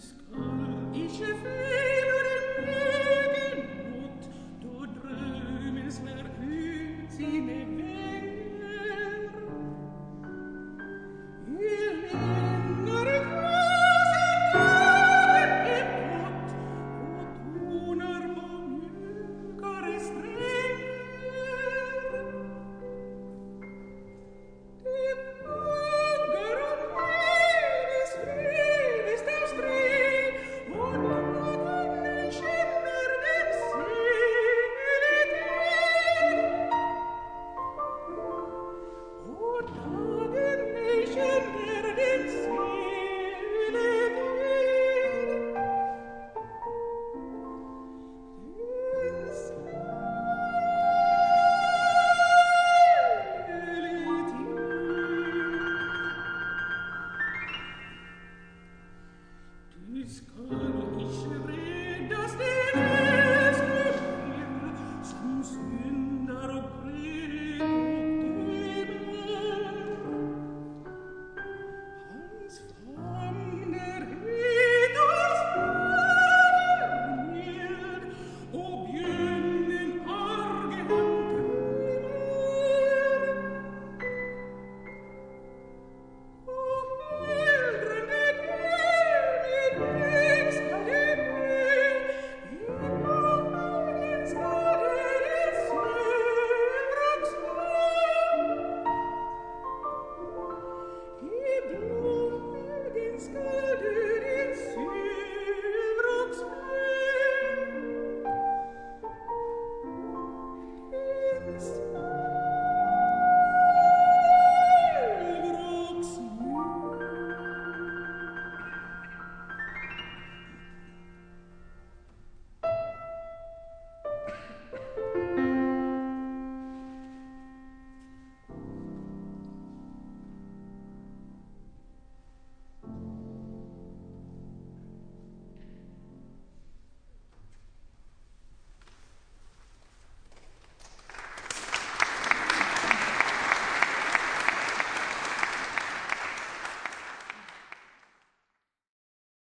sky. Is come.